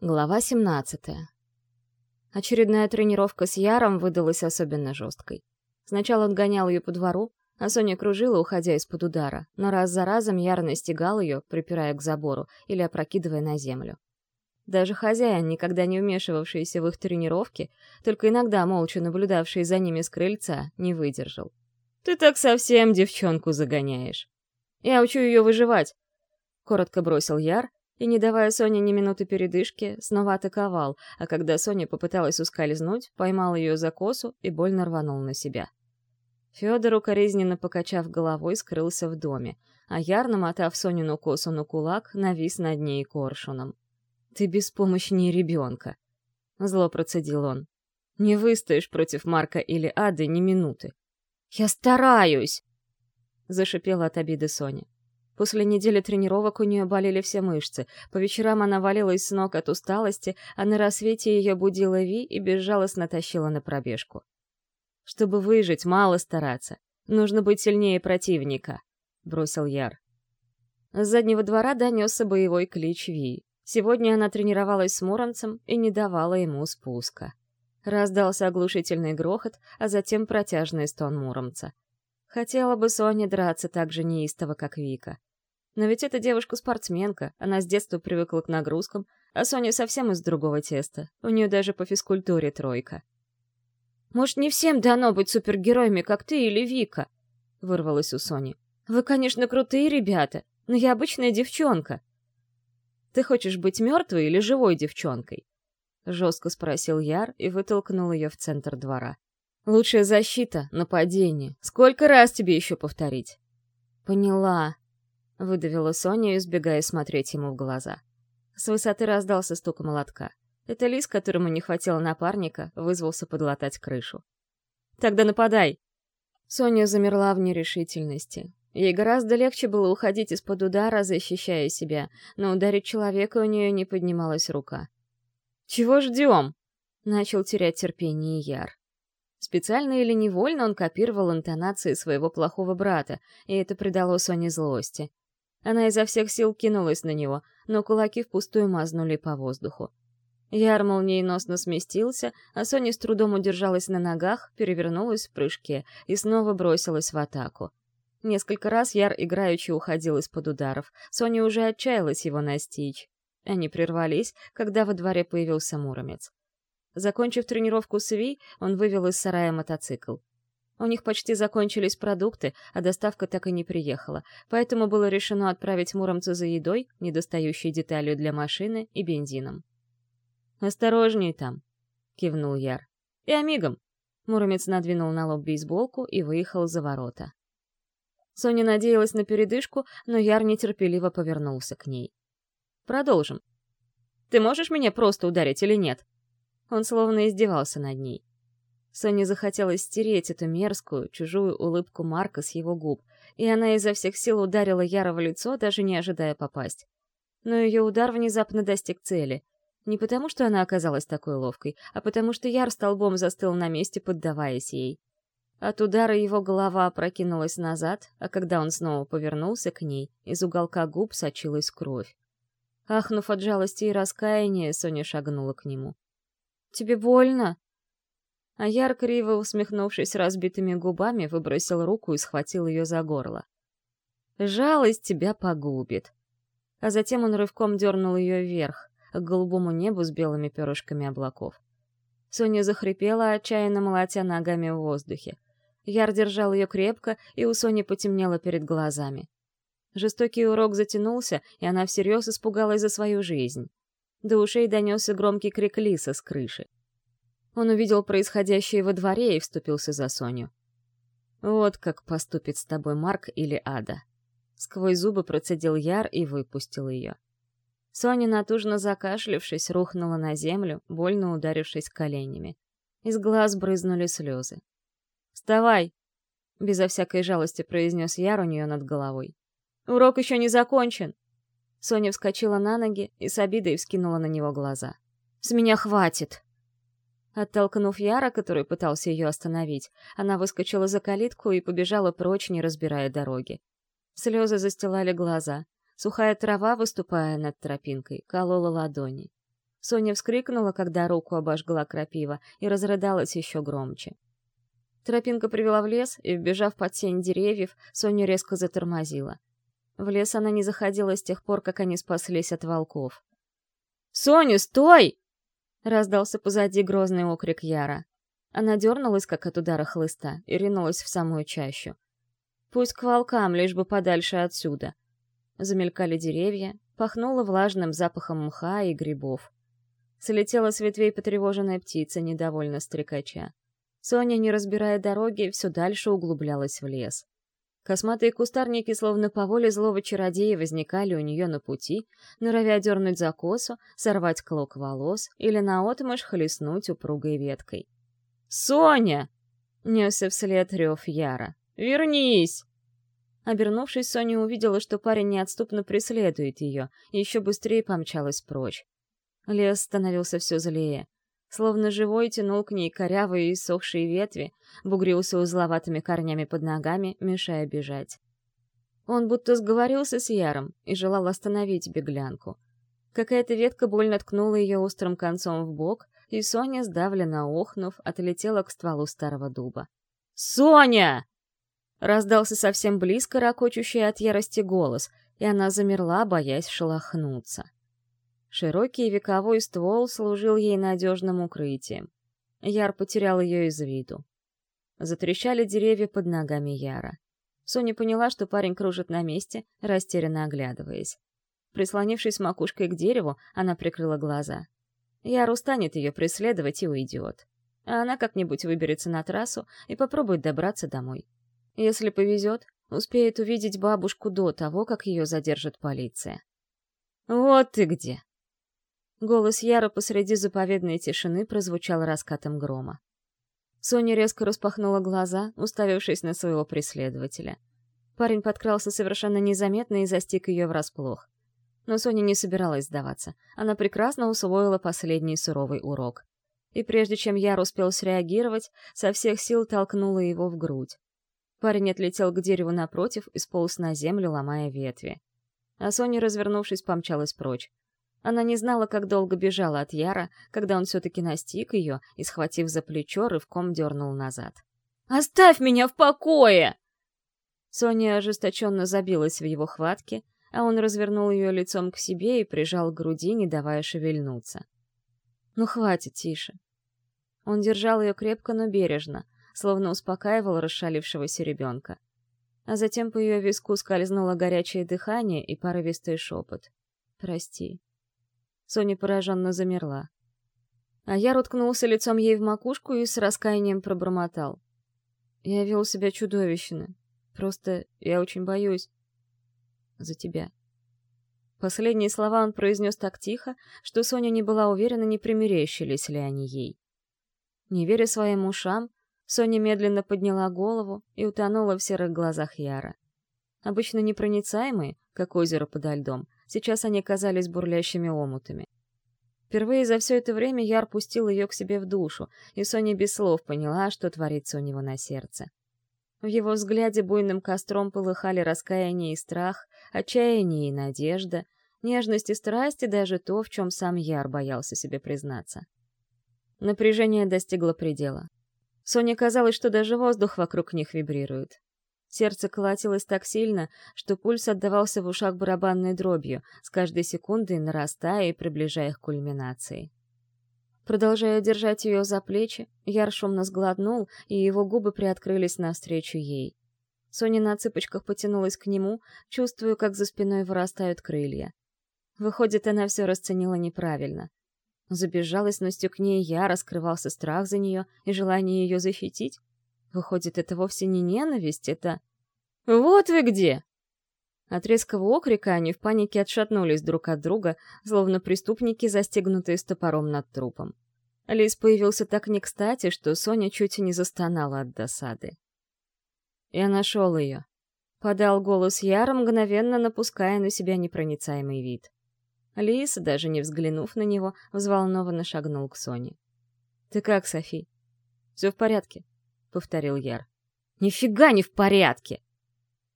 Глава 17. Очередная тренировка с Яром выдалась особенно жесткой. Сначала он гонял ее по двору, а Соня кружила, уходя из-под удара, но раз за разом Яр настигал ее, припирая к забору или опрокидывая на землю. Даже хозяин, никогда не вмешивавшийся в их тренировки, только иногда молча наблюдавший за ними с крыльца, не выдержал. «Ты так совсем девчонку загоняешь. Я учу ее выживать», — коротко бросил Яр, и, не давая Соне ни минуты передышки, снова атаковал, а когда Соня попыталась ускользнуть, поймал ее за косу и больно рванул на себя. Федор, укоризненно покачав головой, скрылся в доме, а Яр, намотав Сонину косу на кулак, навис над ней коршуном. «Ты беспомощнее ребенка!» — зло процедил он. «Не выстоишь против Марка или Ады ни минуты». «Я стараюсь!» — зашипела от обиды Соня. После недели тренировок у нее болели все мышцы. По вечерам она валилась с ног от усталости, а на рассвете ее будила Ви и безжалостно тащила на пробежку. «Чтобы выжить, мало стараться. Нужно быть сильнее противника», — бросил Яр. С заднего двора донесся боевой клич Ви. Сегодня она тренировалась с Муромцем и не давала ему спуска. Раздался оглушительный грохот, а затем протяжный стон Муромца. Хотела бы Соня драться так же неистово, как Вика. Но ведь эта девушка-спортсменка, она с детства привыкла к нагрузкам, а Соня совсем из другого теста. У нее даже по физкультуре тройка. «Может, не всем дано быть супергероями, как ты или Вика?» — вырвалась у Сони. «Вы, конечно, крутые ребята, но я обычная девчонка». «Ты хочешь быть мертвой или живой девчонкой?» — жестко спросил Яр и вытолкнул ее в центр двора. «Лучшая защита — нападение. Сколько раз тебе еще повторить?» «Поняла», — выдавила Соня, избегая смотреть ему в глаза. С высоты раздался стук молотка. Это лис, которому не хватило напарника, вызвался подлатать крышу. «Тогда нападай!» Соня замерла в нерешительности. Ей гораздо легче было уходить из-под удара, защищая себя, но ударить человека у нее не поднималась рука. «Чего ждем?» — начал терять терпение Яр. Специально или невольно он копировал интонации своего плохого брата, и это придало Соне злости. Она изо всех сил кинулась на него, но кулаки впустую мазнули по воздуху. Яр молниеносно сместился, а Соня с трудом удержалась на ногах, перевернулась в прыжке и снова бросилась в атаку. Несколько раз Яр играючи уходил из-под ударов. Соня уже отчаялась его настичь. Они прервались, когда во дворе появился Муромец. Закончив тренировку с Ви, он вывел из сарая мотоцикл. У них почти закончились продукты, а доставка так и не приехала, поэтому было решено отправить Муромца за едой, недостающей деталью для машины и бензином. «Осторожней там», — кивнул Яр. «И амигом». Муромец надвинул на лоб бейсболку и выехал за ворота. Соня надеялась на передышку, но Яр нетерпеливо повернулся к ней. «Продолжим. Ты можешь меня просто ударить или нет?» Он словно издевался над ней. Соне захотелось стереть эту мерзкую, чужую улыбку Марка с его губ, и она изо всех сил ударила Яра в лицо, даже не ожидая попасть. Но ее удар внезапно достиг цели. Не потому, что она оказалась такой ловкой, а потому что Яр столбом застыл на месте, поддаваясь ей. От удара его голова опрокинулась назад, а когда он снова повернулся к ней, из уголка губ сочилась кровь. Ахнув от жалости и раскаяния, Соня шагнула к нему. «Тебе больно?» А Яр, криво усмехнувшись разбитыми губами, выбросил руку и схватил ее за горло. «Жалость тебя погубит». А затем он рывком дернул ее вверх, к голубому небу с белыми перышками облаков. Соня захрипела, отчаянно молотя ногами в воздухе. Яр держал ее крепко, и у Сони потемнело перед глазами. Жестокий урок затянулся, и она всерьез испугалась за свою жизнь. До ушей донесся громкий крик Лиса с крыши. Он увидел происходящее во дворе и вступился за Соню. «Вот как поступит с тобой Марк или Ада». Сквозь зубы процедил Яр и выпустил ее. Соня, натужно закашлявшись, рухнула на землю, больно ударившись коленями. Из глаз брызнули слезы. «Вставай!» — безо всякой жалости произнес Яр у нее над головой. «Урок еще не закончен!» Соня вскочила на ноги и с обидой вскинула на него глаза. «С меня хватит!» Оттолкнув Яра, который пытался ее остановить, она выскочила за калитку и побежала прочь, не разбирая дороги. Слезы застилали глаза. Сухая трава, выступая над тропинкой, колола ладони. Соня вскрикнула, когда руку обожгла крапива, и разрыдалась еще громче. Тропинка привела в лес, и, вбежав под сень деревьев, Соню резко затормозила. В лес она не заходила с тех пор, как они спаслись от волков. «Соня, стой!» — раздался позади грозный окрик Яра. Она дернулась, как от удара хлыста, и ринулась в самую чащу. Пусть к волкам, лишь бы подальше отсюда. Замелькали деревья, пахнуло влажным запахом мха и грибов. Слетела с ветвей потревоженная птица, недовольно стрекача. Соня, не разбирая дороги, все дальше углублялась в лес. Косматые кустарники, словно по воле злого чародея, возникали у нее на пути, норовя дернуть за косу, сорвать клок волос или наотмашь хлестнуть упругой веткой. «Соня!» — несся вслед рев Яра. «Вернись!» Обернувшись, Соня увидела, что парень неотступно преследует ее, и еще быстрее помчалась прочь. Лес становился все злее. Словно живой тянул к ней корявые и сохшие ветви, бугрился узловатыми корнями под ногами, мешая бежать. Он будто сговорился с Яром и желал остановить беглянку. Какая-то ветка больно ткнула ее острым концом в бок, и Соня, сдавленно охнув, отлетела к стволу старого дуба. «Соня!» Раздался совсем близко ракочущий от ярости голос, и она замерла, боясь шелохнуться. Широкий вековой ствол служил ей надежным укрытием. Яр потерял ее из виду. Затрещали деревья под ногами Яра. Соня поняла, что парень кружит на месте, растерянно оглядываясь. Прислонившись макушкой к дереву, она прикрыла глаза. Яр устанет ее преследовать и уйдет. А она как-нибудь выберется на трассу и попробует добраться домой. Если повезет, успеет увидеть бабушку до того, как ее задержит полиция. «Вот ты где!» Голос Яра посреди заповедной тишины прозвучал раскатом грома. Соня резко распахнула глаза, уставившись на своего преследователя. Парень подкрался совершенно незаметно и застиг ее врасплох. Но Соня не собиралась сдаваться. Она прекрасно усвоила последний суровый урок. И прежде чем Яр успел среагировать, со всех сил толкнула его в грудь. Парень отлетел к дереву напротив и сполз на землю, ломая ветви. А Соня, развернувшись, помчалась прочь. Она не знала, как долго бежала от Яра, когда он все-таки настиг ее и, схватив за плечо, рывком дернул назад. «Оставь меня в покое!» Соня ожесточенно забилась в его хватке, а он развернул ее лицом к себе и прижал к груди, не давая шевельнуться. «Ну хватит, тише». Он держал ее крепко, но бережно, словно успокаивал расшалившегося ребенка. А затем по ее виску скользнуло горячее дыхание и порывистый шепот. «Прости». Соня пораженно замерла. А я уткнулся лицом ей в макушку и с раскаянием пробормотал. Я вел себя чудовищно. Просто я очень боюсь. За тебя. Последние слова он произнес так тихо, что Соня не была уверена, не примерещились ли они ей. Не веря своим ушам, Соня медленно подняла голову и утонула в серых глазах Яра. Обычно непроницаемые, как озеро подо льдом, Сейчас они казались бурлящими омутами. Впервые за все это время Яр пустил ее к себе в душу, и Соня без слов поняла, что творится у него на сердце. В его взгляде буйным костром полыхали раскаяние и страх, отчаяние и надежда, нежность и страсть и даже то, в чем сам Яр боялся себе признаться. Напряжение достигло предела. Соне казалось, что даже воздух вокруг них вибрирует. Сердце колотилось так сильно, что пульс отдавался в ушах барабанной дробью, с каждой секундой нарастая и приближая к кульминации. Продолжая держать ее за плечи, Яр шумно сглотнул, и его губы приоткрылись навстречу ей. Соня на цыпочках потянулась к нему, чувствуя, как за спиной вырастают крылья. Выходит, она все расценила неправильно. За безжалостностью к ней я раскрывался страх за нее и желание ее защитить. Выходит, это вовсе не ненависть, это... «Вот вы где!» От резкого окрика они в панике отшатнулись друг от друга, словно преступники, застегнутые стопором над трупом. Лис появился так не кстати, что Соня чуть не застонала от досады. «Я нашел ее», — подал голос Яра, мгновенно напуская на себя непроницаемый вид. Лис, даже не взглянув на него, взволнованно шагнул к Соне. «Ты как, Софи?» «Все в порядке», — повторил Яр. «Нифига не в порядке!»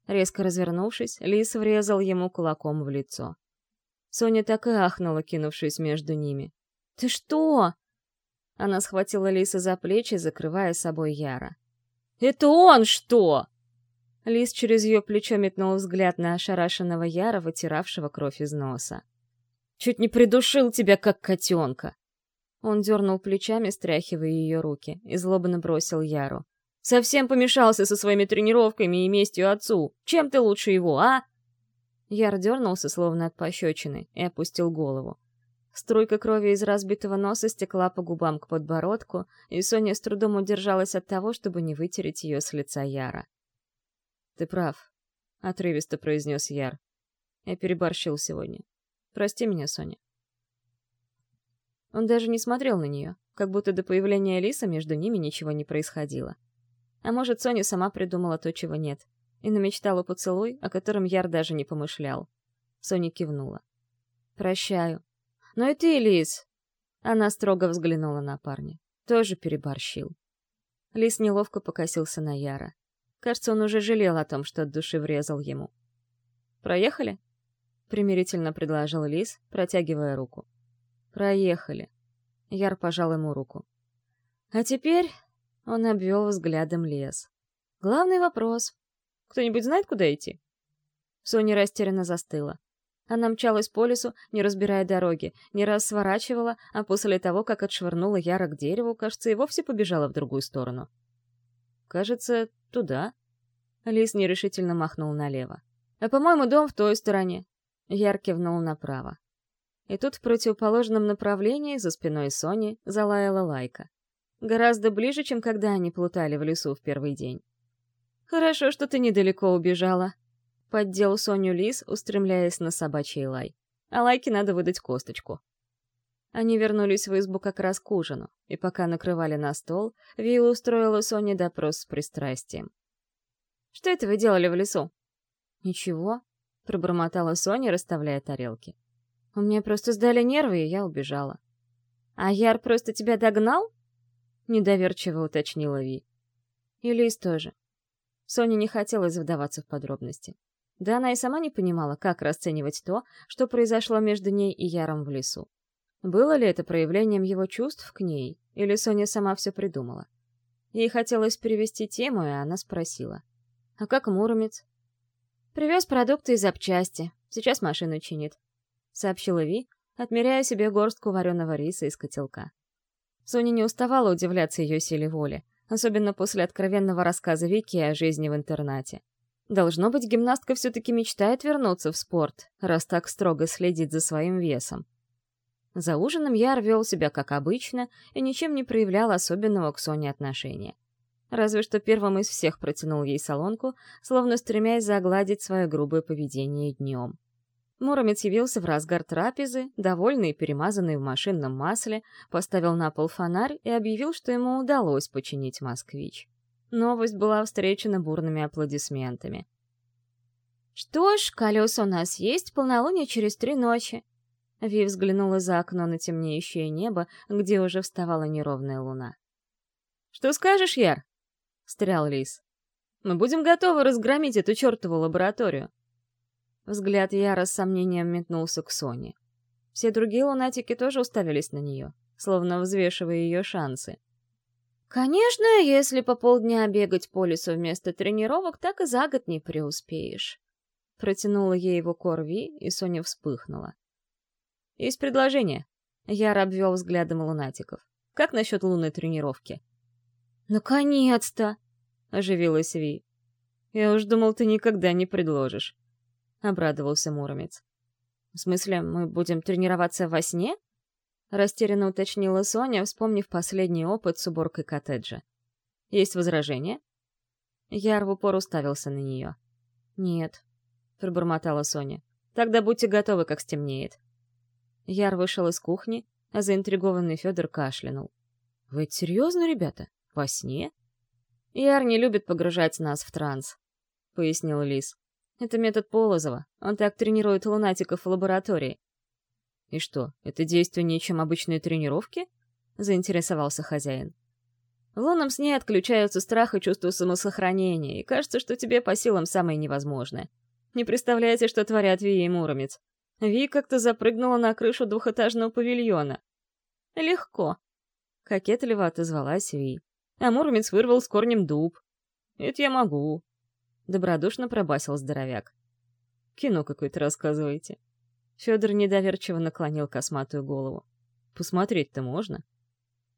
Резко развернувшись, Лис врезал ему кулаком в лицо. Соня так и ахнула, кинувшись между ними. «Ты что?» Она схватила Лиса за плечи, закрывая собой Яра. «Это он что?» Лис через ее плечо метнул взгляд на ошарашенного Яра, вытиравшего кровь из носа. «Чуть не придушил тебя, как котенка!» Он дернул плечами, стряхивая ее руки, и злобно бросил Яру. «Совсем помешался со своими тренировками и местью отцу! Чем ты лучше его, а?» Яр дернулся, словно от пощечины, и опустил голову. Струйка крови из разбитого носа стекла по губам к подбородку, и Соня с трудом удержалась от того, чтобы не вытереть ее с лица Яра. «Ты прав», — отрывисто произнес Яр. «Я переборщил сегодня. Прости меня, Соня». Он даже не смотрел на нее, как будто до появления Лиса между ними ничего не происходило. А может, Соня сама придумала то, чего нет, и намечтала поцелуй, о котором Яр даже не помышлял. Соня кивнула. «Прощаю», «Ну и ты, Лис!» Она строго взглянула на парня. Тоже переборщил. Лис неловко покосился на Яра. Кажется, он уже жалел о том, что от души врезал ему. «Проехали?» — примирительно предложил Лис, протягивая руку. «Проехали». Яр пожал ему руку. «А теперь...» — он обвел взглядом лес. «Главный вопрос. Кто-нибудь знает, куда идти?» Соня растерянно застыла. Она мчалась по лесу, не разбирая дороги, не раз сворачивала, а после того, как отшвырнула Яра к дереву, кажется, и вовсе побежала в другую сторону. «Кажется, туда». Лис нерешительно махнул налево. «А, по-моему, дом в той стороне». Яр кивнул направо. И тут в противоположном направлении, за спиной Сони, залаяла лайка. Гораздо ближе, чем когда они плутали в лесу в первый день. «Хорошо, что ты недалеко убежала», Поддел Соню Лис, устремляясь на собачий лай. А лайке надо выдать косточку. Они вернулись в избу как раз к ужину, и пока накрывали на стол, Ви устроила Соне допрос с пристрастием. «Что это вы делали в лесу?» «Ничего», — пробормотала Соня, расставляя тарелки. «У меня просто сдали нервы, и я убежала». «А Яр просто тебя догнал?» — недоверчиво уточнила Ви. «И Лис тоже». Соня не хотелось вдаваться в подробности. Да она и сама не понимала, как расценивать то, что произошло между ней и Яром в лесу. Было ли это проявлением его чувств к ней, или Соня сама все придумала? Ей хотелось перевести тему, и она спросила. «А как Муромец?» «Привез продукты и запчасти. Сейчас машину чинит», — сообщила Ви, отмеряя себе горстку вареного риса из котелка. Соня не уставала удивляться ее силе воли, особенно после откровенного рассказа Вики о жизни в интернате. Должно быть, гимнастка все-таки мечтает вернуться в спорт, раз так строго следит за своим весом. За ужином я вел себя как обычно и ничем не проявлял особенного к Соне отношения. Разве что первым из всех протянул ей солонку, словно стремясь загладить свое грубое поведение днем. Муромец явился в разгар трапезы, довольный и перемазанный в машинном масле, поставил на пол фонарь и объявил, что ему удалось починить москвич. Новость была встречена бурными аплодисментами. «Что ж, колеса у нас есть, полнолуние через три ночи». Ви взглянула за окно на темнеющее небо, где уже вставала неровная луна. «Что скажешь, Яр?» — стрял Лис. «Мы будем готовы разгромить эту чертову лабораторию». Взгляд Яра с сомнением метнулся к Соне. Все другие лунатики тоже уставились на нее, словно взвешивая ее шансы. Конечно, если по полдня бегать по лесу вместо тренировок, так и за год не преуспеешь. Протянула ей его корви, и Соня вспыхнула. Есть предложение. Я обвел взглядом лунатиков. Как насчет лунной тренировки? Наконец-то! Оживилась Ви. Я уж думал, ты никогда не предложишь. Обрадовался Муромец. В смысле, мы будем тренироваться во сне? Растерянно уточнила Соня, вспомнив последний опыт с уборкой коттеджа. «Есть возражения?» Яр в упор уставился на нее. «Нет», — пробормотала Соня. «Тогда будьте готовы, как стемнеет». Яр вышел из кухни, а заинтригованный Федор кашлянул. «Вы это серьезно, ребята? Во сне?» «Яр не любит погружать нас в транс», — пояснил Лис. «Это метод Полозова. Он так тренирует лунатиков в лаборатории. «И что, это действеннее, чем обычные тренировки?» — заинтересовался хозяин. В лунном сне отключаются страх и чувство самосохранения, и кажется, что тебе по силам самое невозможное. Не представляете, что творят Ви и Муромец. Ви как-то запрыгнула на крышу двухэтажного павильона. Легко. Кокетливо отозвалась Ви. А Муромец вырвал с корнем дуб. Это я могу. Добродушно пробасил здоровяк. Кино какое-то рассказываете. Федор недоверчиво наклонил косматую голову. Посмотреть-то можно?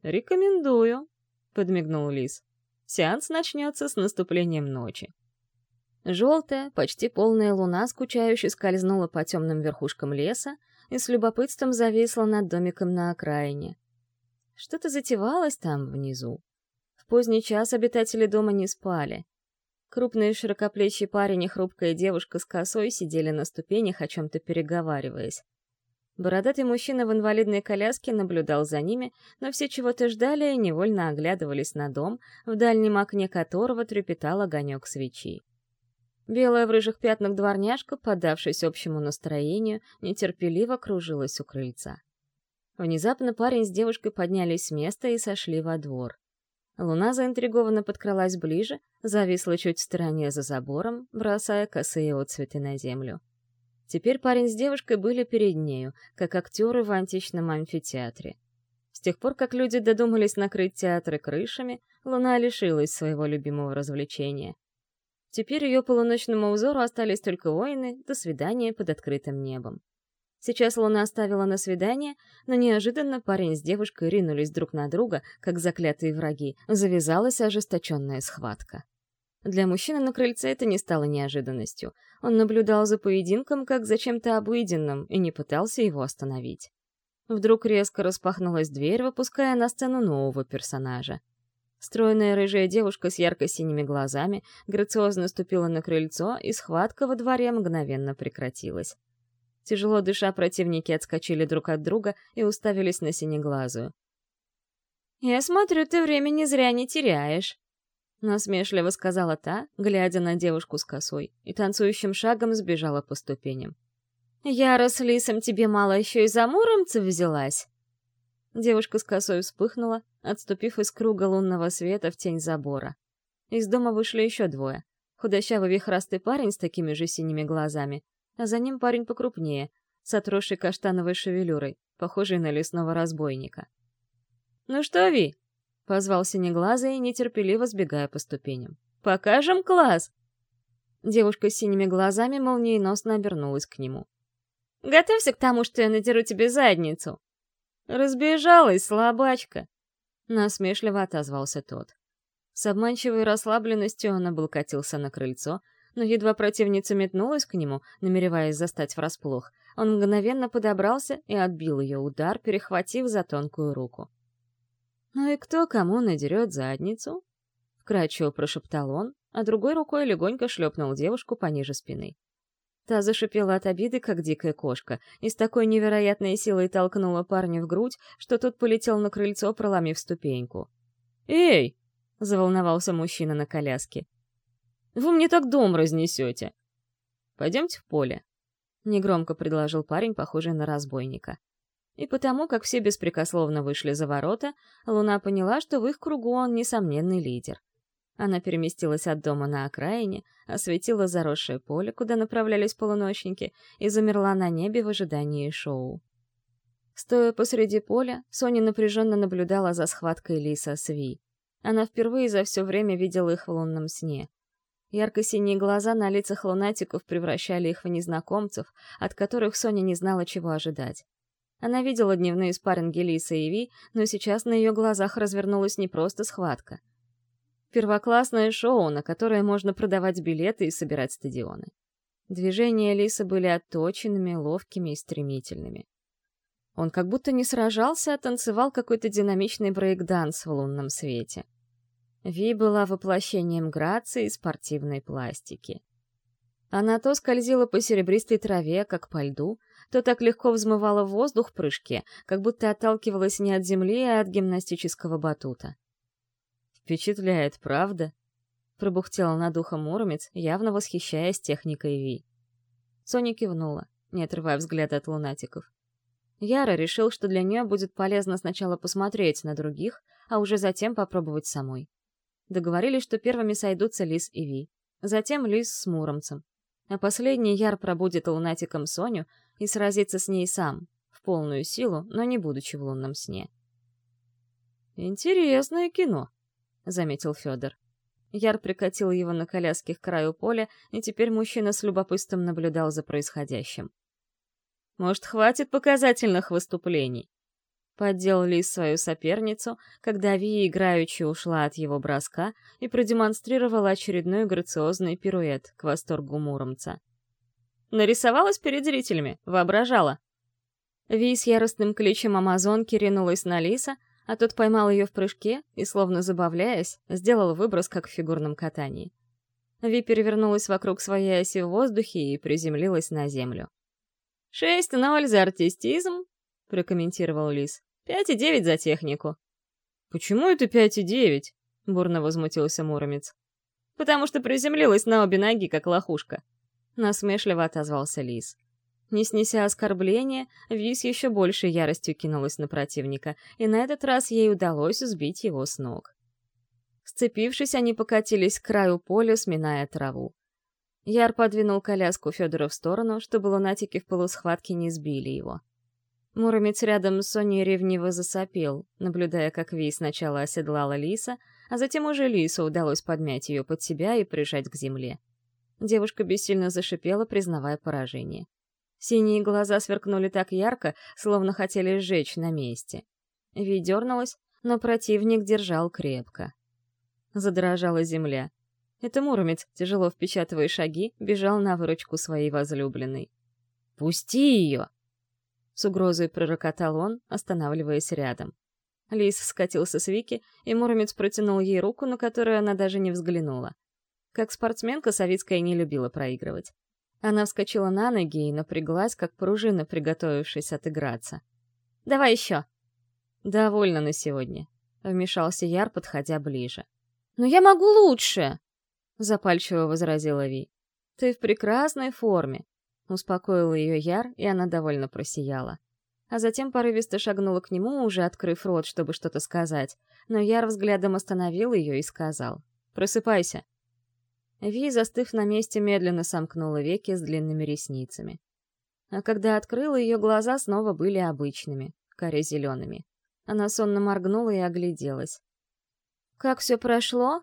Рекомендую, подмигнул Лис. Сеанс начнется с наступлением ночи. Желтая, почти полная луна скучающе скользнула по темным верхушкам леса и с любопытством зависла над домиком на окраине. Что-то затевалось там внизу. В поздний час обитатели дома не спали. Крупный широкоплечий парень и хрупкая девушка с косой сидели на ступенях, о чем-то переговариваясь. Бородатый мужчина в инвалидной коляске наблюдал за ними, но все чего-то ждали и невольно оглядывались на дом, в дальнем окне которого трепетал огонек свечи. Белая в рыжих пятнах дворняжка, поддавшись общему настроению, нетерпеливо кружилась у крыльца. Внезапно парень с девушкой поднялись с места и сошли во двор. Луна заинтригованно подкралась ближе, зависла чуть в стороне за забором, бросая косые отцветы на землю. Теперь парень с девушкой были перед нею, как актеры в античном амфитеатре. С тех пор, как люди додумались накрыть театры крышами, Луна лишилась своего любимого развлечения. Теперь ее полуночному узору остались только воины до свидания под открытым небом. Сейчас Луна оставила на свидание, но неожиданно парень с девушкой ринулись друг на друга, как заклятые враги. Завязалась ожесточенная схватка. Для мужчины на крыльце это не стало неожиданностью. Он наблюдал за поединком как за чем-то обыденным и не пытался его остановить. Вдруг резко распахнулась дверь, выпуская на сцену нового персонажа. Стройная рыжая девушка с ярко-синими глазами грациозно ступила на крыльцо, и схватка во дворе мгновенно прекратилась. Тяжело дыша, противники отскочили друг от друга и уставились на синеглазую. «Я смотрю, ты времени зря не теряешь», — насмешливо сказала та, глядя на девушку с косой, и танцующим шагом сбежала по ступеням. «Яра с лисом тебе мало еще и за муромцев взялась?» Девушка с косой вспыхнула, отступив из круга лунного света в тень забора. Из дома вышли еще двое. Худощавый вихрастый парень с такими же синими глазами, а за ним парень покрупнее, с отросшей каштановой шевелюрой, похожей на лесного разбойника. «Ну что, Ви?» — позвал синеглазый, нетерпеливо сбегая по ступеням. «Покажем класс!» Девушка с синими глазами молниеносно обернулась к нему. «Готовься к тому, что я надеру тебе задницу!» «Разбежалась, слабачка!» — насмешливо отозвался тот. С обманчивой расслабленностью он облокотился на крыльцо, но едва противница метнулась к нему, намереваясь застать врасплох, он мгновенно подобрался и отбил ее удар, перехватив за тонкую руку. «Ну и кто кому надерет задницу?» — вкрадчиво прошептал он, а другой рукой легонько шлепнул девушку пониже спины. Та зашипела от обиды, как дикая кошка, и с такой невероятной силой толкнула парня в грудь, что тот полетел на крыльцо, проломив ступеньку. «Эй!» — заволновался мужчина на коляске. «Вы мне так дом разнесете!» «Пойдемте в поле», — негромко предложил парень, похожий на разбойника. И потому, как все беспрекословно вышли за ворота, Луна поняла, что в их кругу он несомненный лидер. Она переместилась от дома на окраине, осветила заросшее поле, куда направлялись полуночники, и замерла на небе в ожидании шоу. Стоя посреди поля, Соня напряженно наблюдала за схваткой Лиса с Ви. Она впервые за все время видела их в лунном сне. Ярко-синие глаза на лицах лунатиков превращали их в незнакомцев, от которых Соня не знала, чего ожидать. Она видела дневные спарринги Лиса и Ви, но сейчас на ее глазах развернулась не просто схватка — Первоклассное шоу, на которое можно продавать билеты и собирать стадионы. Движения Лиса были отточенными, ловкими и стремительными. Он как будто не сражался, а танцевал какой-то динамичный брейк-данс в лунном свете. Ви была воплощением грации и спортивной пластики. Она то скользила по серебристой траве, как по льду, то так легко взмывала воздух в прыжке, как будто отталкивалась не от земли, а от гимнастического батута. «Впечатляет, правда?» — пробухтел над ухом Муромец, явно восхищаясь техникой Ви. Соня кивнула, не отрывая взгляда от лунатиков. Яра решил, что для нее будет полезно сначала посмотреть на других, а уже затем попробовать самой. Договорились, что первыми сойдутся Лис и Ви, затем Лис с Муромцем, а последний Яр пробудет лунатиком Соню и сразится с ней сам, в полную силу, но не будучи в лунном сне. «Интересное кино», — заметил Федор. Яр прикатил его на коляске к краю поля, и теперь мужчина с любопытством наблюдал за происходящим. «Может, хватит показательных выступлений?» Поддел Лис свою соперницу, когда Ви играючи ушла от его броска и продемонстрировала очередной грациозный пируэт к восторгу Муромца. Нарисовалась перед зрителями, воображала. Ви с яростным кличем амазонки ринулась на Лиса, а тот поймал ее в прыжке и, словно забавляясь, сделал выброс, как в фигурном катании. Ви перевернулась вокруг своей оси в воздухе и приземлилась на землю. «Шесть ноль за артистизм», — прокомментировал Лис. «Пять и девять за технику». «Почему это пять и девять?» — бурно возмутился Муромец. «Потому что приземлилась на обе ноги, как лохушка», — насмешливо отозвался Лис. Не снеся оскорбления, Вис еще больше яростью кинулась на противника, и на этот раз ей удалось сбить его с ног. Сцепившись, они покатились к краю поля, сминая траву. Яр подвинул коляску Федора в сторону, чтобы лунатики в полусхватке не сбили его. Муромец рядом с Соней ревниво засопел, наблюдая, как Ви сначала оседлала Лиса, а затем уже Лису удалось подмять ее под себя и прижать к земле. Девушка бессильно зашипела, признавая поражение. Синие глаза сверкнули так ярко, словно хотели сжечь на месте. Ви дернулась, но противник держал крепко. Задрожала земля. Это Муромец, тяжело впечатывая шаги, бежал на выручку своей возлюбленной. «Пусти ее!» С угрозой пророкотал он, останавливаясь рядом. Лис скатился с Вики, и Муромец протянул ей руку, на которую она даже не взглянула. Как спортсменка Савицкая не любила проигрывать. Она вскочила на ноги и напряглась, как пружина, приготовившись отыграться. «Давай еще!» «Довольно на сегодня», — вмешался Яр, подходя ближе. «Но я могу лучше!» — запальчиво возразила Ви. «Ты в прекрасной форме», — успокоил ее Яр, и она довольно просияла. А затем порывисто шагнула к нему, уже открыв рот, чтобы что-то сказать, но Яр взглядом остановил ее и сказал. «Просыпайся!» Ви, застыв на месте, медленно сомкнула веки с длинными ресницами. А когда открыла, ее глаза снова были обычными, коре-зелеными. Она сонно моргнула и огляделась. «Как все прошло?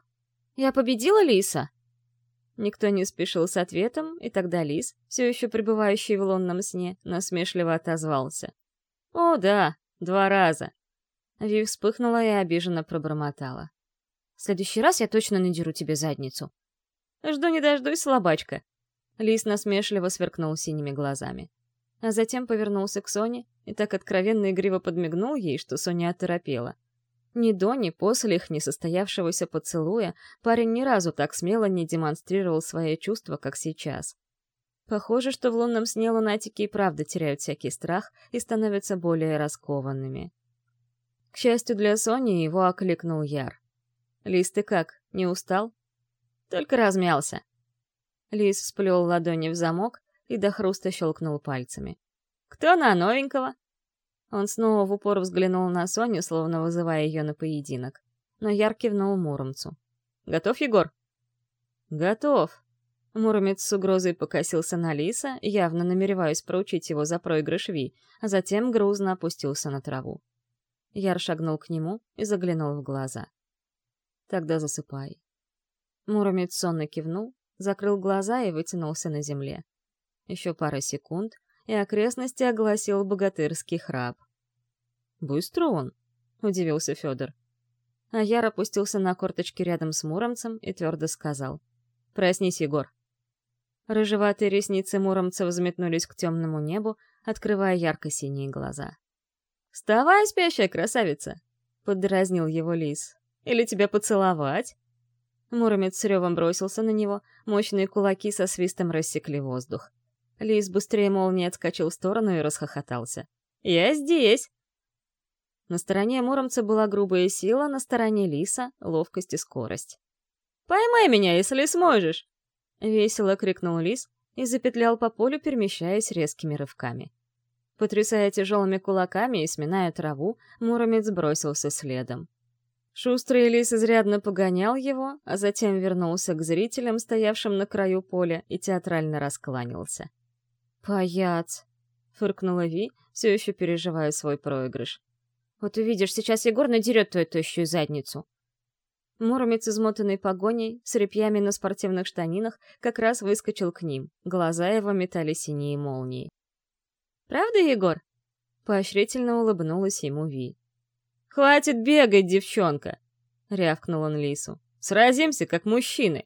Я победила Лиса?» Никто не спешил с ответом, и тогда Лис, все еще пребывающий в лунном сне, насмешливо отозвался. «О, да, два раза!» Ви вспыхнула и обиженно пробормотала. «В следующий раз я точно надеру тебе задницу», Жду не дождусь, слабачка. Лис насмешливо сверкнул синими глазами. А затем повернулся к Соне и так откровенно игриво подмигнул ей, что Соня оторопела. Ни до, ни после их несостоявшегося поцелуя парень ни разу так смело не демонстрировал свои чувства, как сейчас. Похоже, что в лунном сне лунатики и правда теряют всякий страх и становятся более раскованными. К счастью для Сони, его окликнул Яр. «Лис, ты как, не устал?» Только размялся. Лис сплел ладони в замок и до хруста щелкнул пальцами. «Кто на новенького?» Он снова в упор взглянул на Соню, словно вызывая ее на поединок. Но Яр кивнул Муромцу. «Готов, Егор?» «Готов». Муромец с угрозой покосился на Лиса, явно намереваясь проучить его за проигрыш Ви, а затем грузно опустился на траву. Яр шагнул к нему и заглянул в глаза. «Тогда засыпай. Муромец сонно кивнул, закрыл глаза и вытянулся на земле. Еще пара секунд, и окрестности огласил богатырский храп. «Быстро он?» — удивился Федор. А Яр опустился на корточки рядом с Муромцем и твердо сказал. «Проснись, Егор». Рыжеватые ресницы Муромца взметнулись к темному небу, открывая ярко-синие глаза. «Вставай, спящая красавица!» — поддразнил его лис. «Или тебя поцеловать?» Муромец с ревом бросился на него, мощные кулаки со свистом рассекли воздух. Лис быстрее молнии отскочил в сторону и расхохотался. «Я здесь!» На стороне Муромца была грубая сила, на стороне Лиса — ловкость и скорость. «Поймай меня, если сможешь!» — весело крикнул Лис и запетлял по полю, перемещаясь резкими рывками. Потрясая тяжелыми кулаками и сминая траву, Муромец бросился следом. Шустрый лис изрядно погонял его, а затем вернулся к зрителям, стоявшим на краю поля, и театрально раскланялся. «Паяц!» — фыркнула Ви, все еще переживая свой проигрыш. Вот увидишь, сейчас Егор надерет твою тощую задницу. Муромец, измотанный погоней, с репьями на спортивных штанинах, как раз выскочил к ним. Глаза его метали синие молнии. «Правда, Егор?» Поощрительно улыбнулась ему Ви. «Хватит бегать, девчонка!» — рявкнул он Лису. «Сразимся, как мужчины!»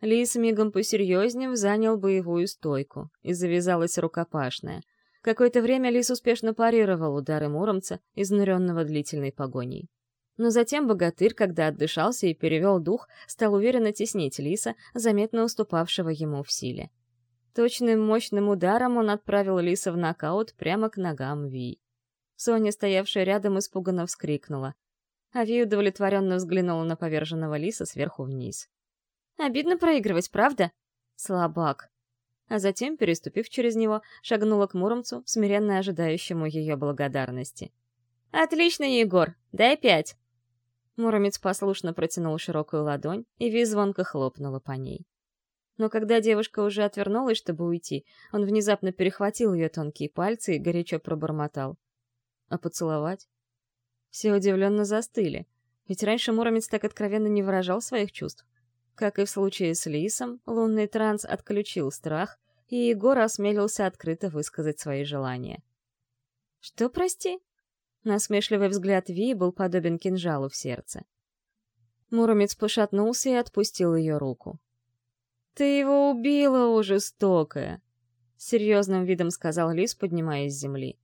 Лис мигом посерьезнее занял боевую стойку, и завязалась рукопашная. Какое-то время Лис успешно парировал удары Муромца, изнуренного длительной погоней. Но затем богатырь, когда отдышался и перевел дух, стал уверенно теснить лиса, заметно уступавшего ему в силе. Точным мощным ударом он отправил лиса в нокаут прямо к ногам Ви. Соня, стоявшая рядом, испуганно вскрикнула. А Ви удовлетворенно взглянула на поверженного лиса сверху вниз. «Обидно проигрывать, правда?» «Слабак». А затем, переступив через него, шагнула к Муромцу, смиренно ожидающему ее благодарности. «Отлично, Егор! Дай пять!» Муромец послушно протянул широкую ладонь, и Ви звонко хлопнула по ней. Но когда девушка уже отвернулась, чтобы уйти, он внезапно перехватил ее тонкие пальцы и горячо пробормотал. «А поцеловать?» Все удивленно застыли, ведь раньше Муромец так откровенно не выражал своих чувств. Как и в случае с Лисом, лунный транс отключил страх, и Егор осмелился открыто высказать свои желания. «Что, прости?» Насмешливый взгляд Ви был подобен кинжалу в сердце. Муромец пошатнулся и отпустил ее руку. «Ты его убила, о жестокая!» — серьезным видом сказал Лис, поднимаясь с земли.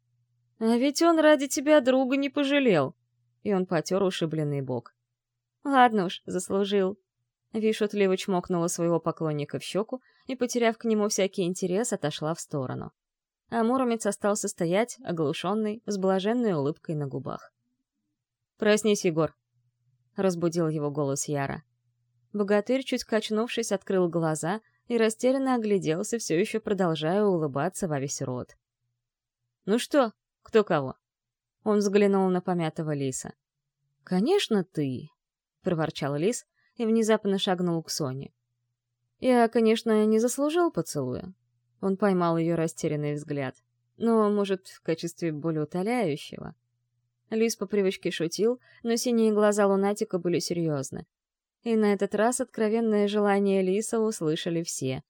«А ведь он ради тебя друга не пожалел!» И он потер ушибленный бок. «Ладно уж, заслужил». Ви шутливо чмокнула своего поклонника в щеку и, потеряв к нему всякий интерес, отошла в сторону а Муромец остался стоять, оглушенный, с блаженной улыбкой на губах. «Проснись, Егор!» — разбудил его голос Яра. Богатырь, чуть качнувшись, открыл глаза и растерянно огляделся, все еще продолжая улыбаться во весь рот. «Ну что, кто кого?» Он взглянул на помятого лиса. «Конечно, ты!» — проворчал лис и внезапно шагнул к Соне. «Я, конечно, не заслужил поцелуя, он поймал ее растерянный взгляд. Но, может, в качестве более утоляющего? Лис по привычке шутил, но синие глаза лунатика были серьезны. И на этот раз откровенное желание Лиса услышали все.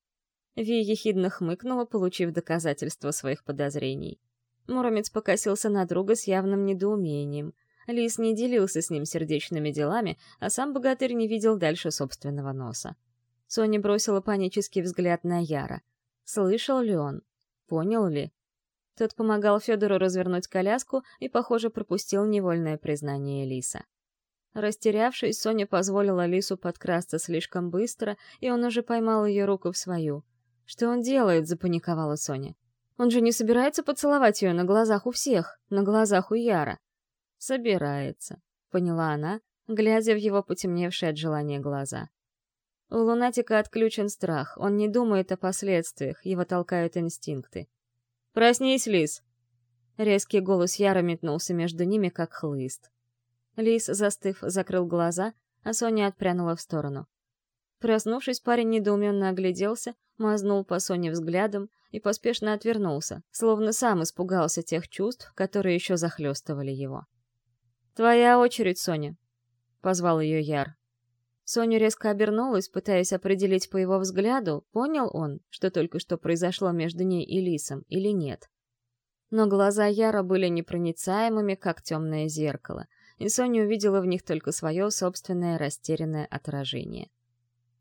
Ви ехидно хмыкнула, получив доказательство своих подозрений. Муромец покосился на друга с явным недоумением. Лис не делился с ним сердечными делами, а сам богатырь не видел дальше собственного носа. Соня бросила панический взгляд на Яра — Слышал ли он? Понял ли? Тот помогал Федору развернуть коляску и, похоже, пропустил невольное признание Лиса. Растерявшись, Соня позволила Лису подкрасться слишком быстро, и он уже поймал ее руку в свою. «Что он делает?» — запаниковала Соня. «Он же не собирается поцеловать ее на глазах у всех, на глазах у Яра». «Собирается», — поняла она, глядя в его потемневшие от желания глаза. У лунатика отключен страх, он не думает о последствиях, его толкают инстинкты. «Проснись, Лис!» Резкий голос Яра метнулся между ними, как хлыст. Лис, застыв, закрыл глаза, а Соня отпрянула в сторону. Проснувшись, парень недоуменно огляделся, мазнул по Соне взглядом и поспешно отвернулся, словно сам испугался тех чувств, которые еще захлестывали его. «Твоя очередь, Соня», — позвал ее Яр. Соня резко обернулась, пытаясь определить по его взгляду, понял он, что только что произошло между ней и Лисом, или нет. Но глаза Яра были непроницаемыми, как темное зеркало, и Соня увидела в них только свое собственное растерянное отражение.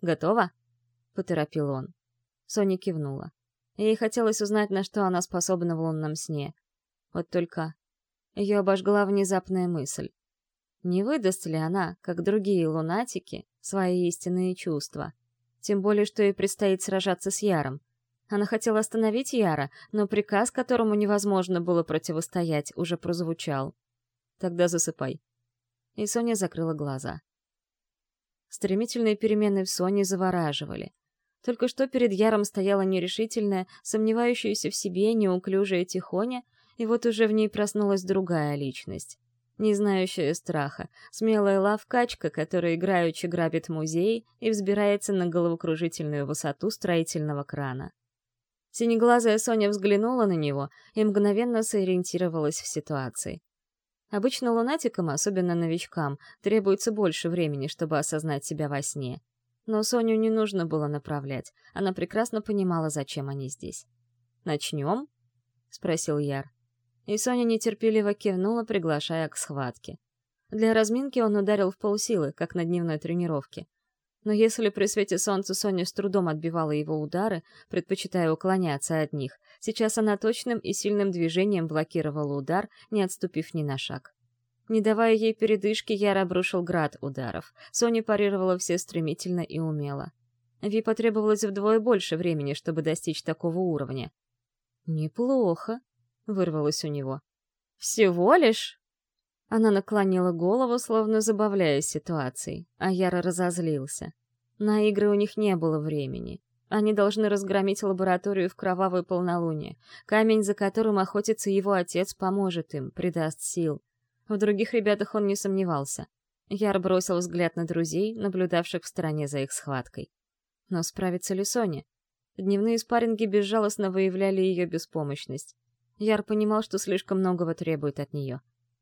«Готова?» — поторопил он. Соня кивнула. Ей хотелось узнать, на что она способна в лунном сне. Вот только ее обожгла внезапная мысль. Не выдаст ли она, как другие лунатики, свои истинные чувства? Тем более, что ей предстоит сражаться с Яром. Она хотела остановить Яра, но приказ, которому невозможно было противостоять, уже прозвучал. «Тогда засыпай». И Соня закрыла глаза. Стремительные перемены в Соне завораживали. Только что перед Яром стояла нерешительная, сомневающаяся в себе, неуклюжая Тихоня, и вот уже в ней проснулась другая личность не знающая страха, смелая лавкачка, которая играючи грабит музей и взбирается на головокружительную высоту строительного крана. Синеглазая Соня взглянула на него и мгновенно сориентировалась в ситуации. Обычно лунатикам, особенно новичкам, требуется больше времени, чтобы осознать себя во сне. Но Соню не нужно было направлять, она прекрасно понимала, зачем они здесь. «Начнем?» — спросил Яр. И Соня нетерпеливо кивнула, приглашая к схватке. Для разминки он ударил в полсилы, как на дневной тренировке. Но если при свете солнца Соня с трудом отбивала его удары, предпочитая уклоняться от них, сейчас она точным и сильным движением блокировала удар, не отступив ни на шаг. Не давая ей передышки, Яр обрушил град ударов. Соня парировала все стремительно и умело. Ви потребовалось вдвое больше времени, чтобы достичь такого уровня. «Неплохо», — вырвалось у него. «Всего лишь?» Она наклонила голову, словно забавляясь ситуацией, а Яра разозлился. На игры у них не было времени. Они должны разгромить лабораторию в кровавое полнолуние. Камень, за которым охотится его отец, поможет им, придаст сил. В других ребятах он не сомневался. Яр бросил взгляд на друзей, наблюдавших в стороне за их схваткой. Но справится ли Соня? Дневные спарринги безжалостно выявляли ее беспомощность. Яр понимал, что слишком многого требует от нее.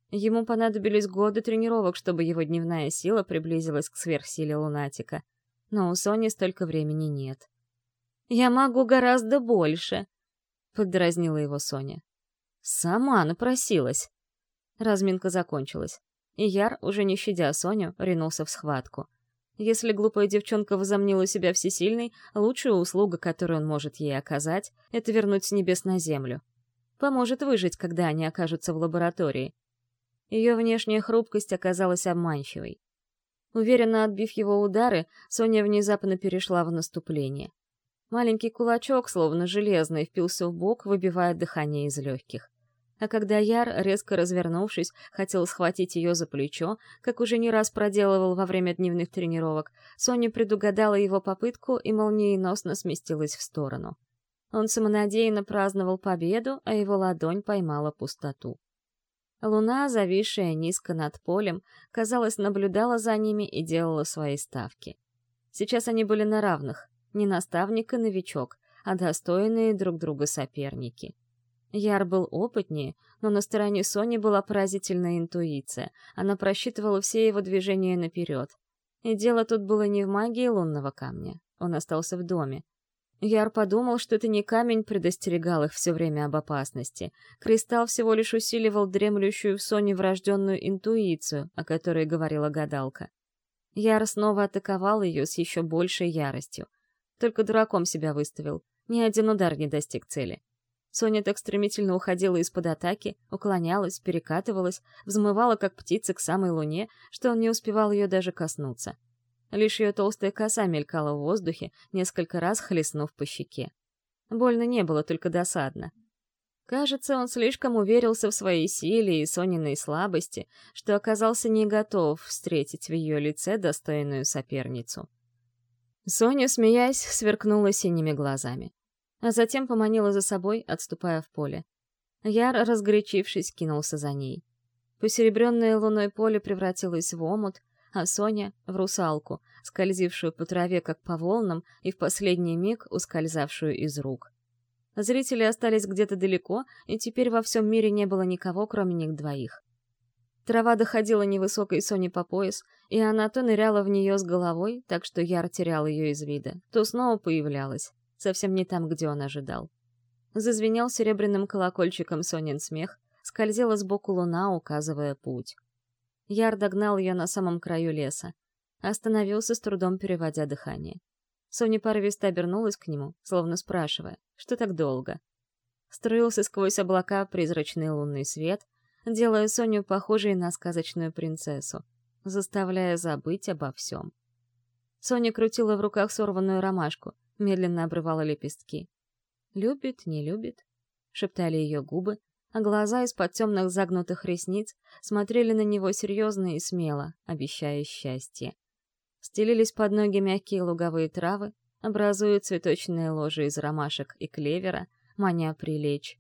Ему понадобились годы тренировок, чтобы его дневная сила приблизилась к сверхсиле лунатика. Но у Сони столько времени нет. «Я могу гораздо больше», — поддразнила его Соня. «Сама напросилась». Разминка закончилась, и Яр, уже не щадя Соню, ринулся в схватку. Если глупая девчонка возомнила себя всесильной, лучшая услуга, которую он может ей оказать, — это вернуть с небес на землю. Поможет выжить, когда они окажутся в лаборатории. Ее внешняя хрупкость оказалась обманчивой. Уверенно отбив его удары, Соня внезапно перешла в наступление. Маленький кулачок, словно железный, впился в бок, выбивая дыхание из легких. А когда Яр, резко развернувшись, хотел схватить ее за плечо, как уже не раз проделывал во время дневных тренировок, Соня предугадала его попытку и молниеносно сместилась в сторону. Он самонадеянно праздновал победу, а его ладонь поймала пустоту. Луна, зависшая низко над полем, казалось, наблюдала за ними и делала свои ставки. Сейчас они были на равных, не наставник и новичок, а достойные друг друга соперники. Яр был опытнее, но на стороне Сони была поразительная интуиция. Она просчитывала все его движения наперед. И дело тут было не в магии лунного камня. Он остался в доме. Яр подумал, что это не камень предостерегал их все время об опасности. Кристалл всего лишь усиливал дремлющую в Соне врожденную интуицию, о которой говорила гадалка. Яр снова атаковал ее с еще большей яростью. Только дураком себя выставил. Ни один удар не достиг цели. Соня так стремительно уходила из-под атаки, уклонялась, перекатывалась, взмывала, как птица, к самой луне, что он не успевал ее даже коснуться. Лишь ее толстая коса мелькала в воздухе, несколько раз хлестнув по щеке. Больно не было, только досадно. Кажется, он слишком уверился в своей силе и Сониной слабости, что оказался не готов встретить в ее лице достойную соперницу. Соня, смеясь, сверкнула синими глазами. А затем поманила за собой, отступая в поле. Яр, разгорячившись, кинулся за ней. Посеребренное луной поле превратилось в омут, а Соня — в русалку, скользившую по траве как по волнам и в последний миг ускользавшую из рук. Зрители остались где-то далеко, и теперь во всем мире не было никого, кроме них двоих. Трава доходила невысокой Соне по пояс, и она то ныряла в нее с головой, так что Яр терял ее из вида, то снова появлялась, совсем не там, где он ожидал. Зазвенел серебряным колокольчиком Сонин смех, скользила сбоку луна, указывая путь. Яр догнал ее на самом краю леса. Остановился, с трудом переводя дыхание. Соня порывисто обернулась к нему, словно спрашивая, что так долго. Струился сквозь облака призрачный лунный свет, делая Соню похожей на сказочную принцессу, заставляя забыть обо всем. Соня крутила в руках сорванную ромашку, медленно обрывала лепестки. «Любит, не любит», — шептали ее губы, а глаза из-под темных загнутых ресниц смотрели на него серьезно и смело, обещая счастье. Стелились под ноги мягкие луговые травы, образуя цветочные ложи из ромашек и клевера, маня прилечь.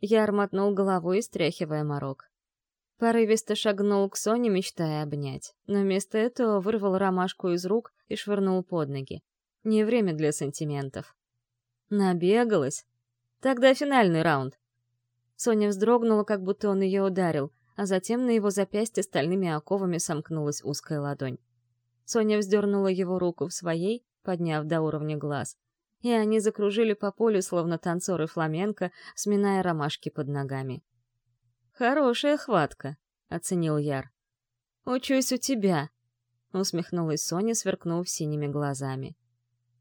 Я мотнул головой, стряхивая морок. Порывисто шагнул к Соне, мечтая обнять, но вместо этого вырвал ромашку из рук и швырнул под ноги. Не время для сантиментов. Набегалась. Тогда финальный раунд. Соня вздрогнула, как будто он ее ударил, а затем на его запястье стальными оковами сомкнулась узкая ладонь. Соня вздернула его руку в своей, подняв до уровня глаз, и они закружили по полю, словно танцоры фламенко, сминая ромашки под ногами. «Хорошая хватка», — оценил Яр. «Учусь у тебя», — усмехнулась Соня, сверкнув синими глазами.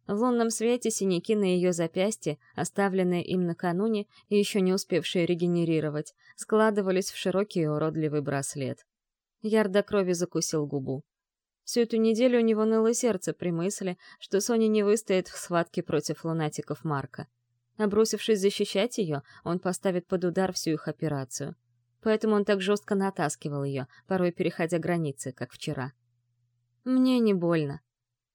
В лунном свете синяки на ее запястье, оставленные им накануне и еще не успевшие регенерировать, складывались в широкий уродливый браслет. Яр до крови закусил губу. Всю эту неделю у него ныло сердце при мысли, что Соня не выстоит в схватке против лунатиков Марка. Обрусившись защищать ее, он поставит под удар всю их операцию. Поэтому он так жестко натаскивал ее, порой переходя границы, как вчера. «Мне не больно», —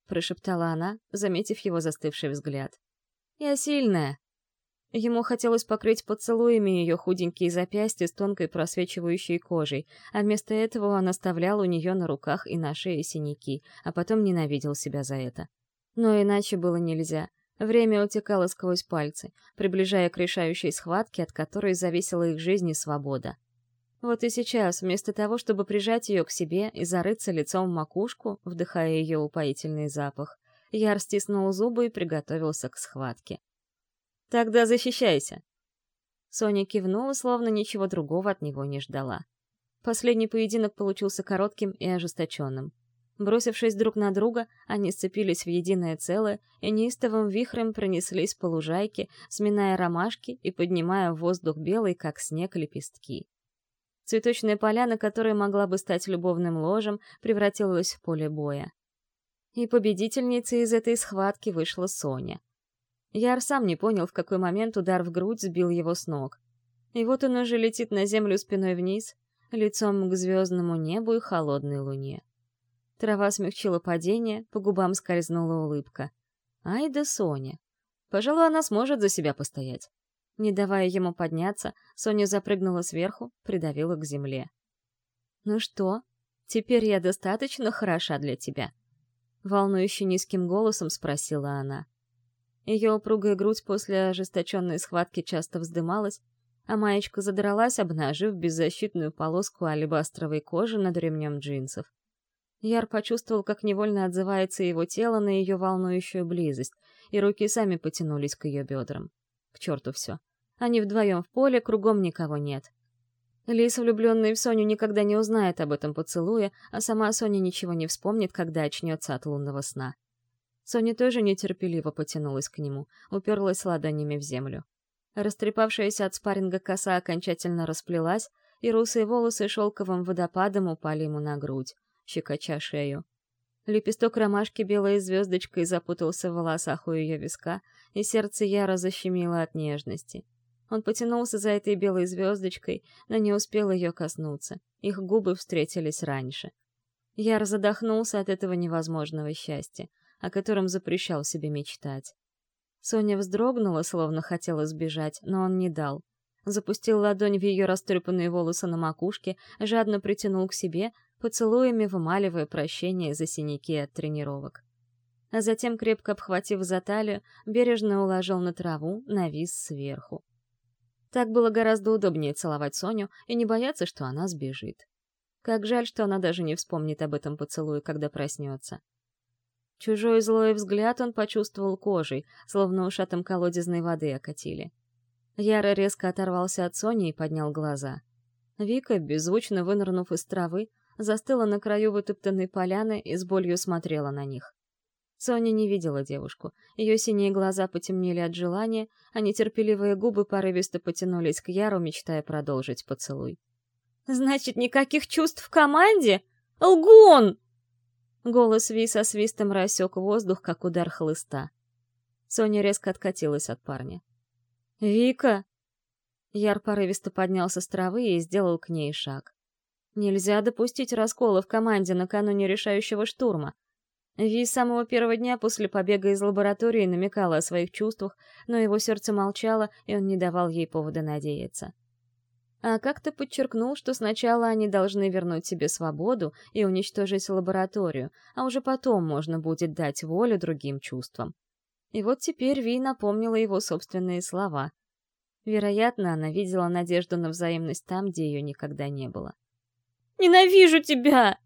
прошептала она, заметив его застывший взгляд. «Я сильная». Ему хотелось покрыть поцелуями ее худенькие запястья с тонкой просвечивающей кожей, а вместо этого он оставлял у нее на руках и на шее синяки, а потом ненавидел себя за это. Но иначе было нельзя. Время утекало сквозь пальцы, приближая к решающей схватке, от которой зависела их жизнь и свобода. Вот и сейчас, вместо того, чтобы прижать ее к себе и зарыться лицом в макушку, вдыхая ее упоительный запах, Яр стиснул зубы и приготовился к схватке. «Тогда защищайся!» Соня кивнула, словно ничего другого от него не ждала. Последний поединок получился коротким и ожесточенным. Бросившись друг на друга, они сцепились в единое целое и неистовым вихрем пронеслись по лужайке, сминая ромашки и поднимая в воздух белый, как снег, лепестки. Цветочная поляна, которая могла бы стать любовным ложем, превратилась в поле боя. И победительницей из этой схватки вышла Соня. Яр сам не понял, в какой момент удар в грудь сбил его с ног. И вот он уже летит на землю спиной вниз, лицом к звездному небу и холодной луне. Трава смягчила падение, по губам скользнула улыбка. Ай да Соня! Пожалуй, она сможет за себя постоять. Не давая ему подняться, Соня запрыгнула сверху, придавила к земле. «Ну что, теперь я достаточно хороша для тебя?» Волнующе низким голосом спросила она. Ее упругая грудь после ожесточенной схватки часто вздымалась, а маечка задралась, обнажив беззащитную полоску алебастровой кожи над ремнем джинсов. Яр почувствовал, как невольно отзывается его тело на ее волнующую близость, и руки сами потянулись к ее бедрам. К черту все. Они вдвоем в поле, кругом никого нет. Лис, влюбленный в Соню, никогда не узнает об этом поцелуе, а сама Соня ничего не вспомнит, когда очнется от лунного сна. Соня тоже нетерпеливо потянулась к нему, уперлась ладонями в землю. Растрепавшаяся от спарринга коса окончательно расплелась, и русые волосы шелковым водопадом упали ему на грудь, щекоча шею. Лепесток ромашки белой звездочкой запутался в волосах у ее виска, и сердце Яра защемило от нежности. Он потянулся за этой белой звездочкой, но не успел ее коснуться. Их губы встретились раньше. Яр задохнулся от этого невозможного счастья, о котором запрещал себе мечтать. Соня вздрогнула, словно хотела сбежать, но он не дал. Запустил ладонь в ее растрепанные волосы на макушке, жадно притянул к себе, поцелуями вымаливая прощение за синяки от тренировок. А затем, крепко обхватив за талию, бережно уложил на траву, навис сверху. Так было гораздо удобнее целовать Соню и не бояться, что она сбежит. Как жаль, что она даже не вспомнит об этом поцелуе, когда проснется. Чужой злой взгляд он почувствовал кожей, словно ушатом колодезной воды окатили. Яра резко оторвался от Сони и поднял глаза. Вика, беззвучно вынырнув из травы, застыла на краю вытоптанной поляны и с болью смотрела на них. Соня не видела девушку. Ее синие глаза потемнели от желания, а нетерпеливые губы порывисто потянулись к Яру, мечтая продолжить поцелуй. «Значит, никаких чувств в команде? Лгун!» Голос Ви со свистом рассек воздух, как удар хлыста. Соня резко откатилась от парня. «Вика!» Яр порывисто поднялся с травы и сделал к ней шаг. Нельзя допустить раскола в команде накануне решающего штурма. Ви с самого первого дня после побега из лаборатории намекала о своих чувствах, но его сердце молчало, и он не давал ей повода надеяться. А как-то подчеркнул, что сначала они должны вернуть себе свободу и уничтожить лабораторию, а уже потом можно будет дать волю другим чувствам. И вот теперь Ви напомнила его собственные слова. Вероятно, она видела надежду на взаимность там, где ее никогда не было. Ненавижу тебя!»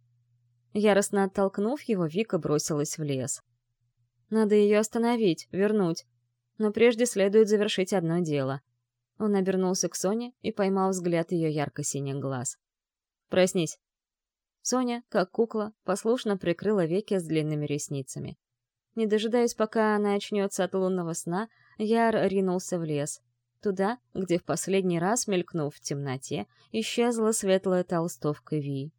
Яростно оттолкнув его, Вика бросилась в лес. Надо ее остановить, вернуть. Но прежде следует завершить одно дело. Он обернулся к Соне и поймал взгляд ее ярко-синих глаз. «Проснись». Соня, как кукла, послушно прикрыла веки с длинными ресницами. Не дожидаясь, пока она очнется от лунного сна, Яр ринулся в лес. Туда, где в последний раз, мелькнув в темноте, исчезла светлая толстовка Ви.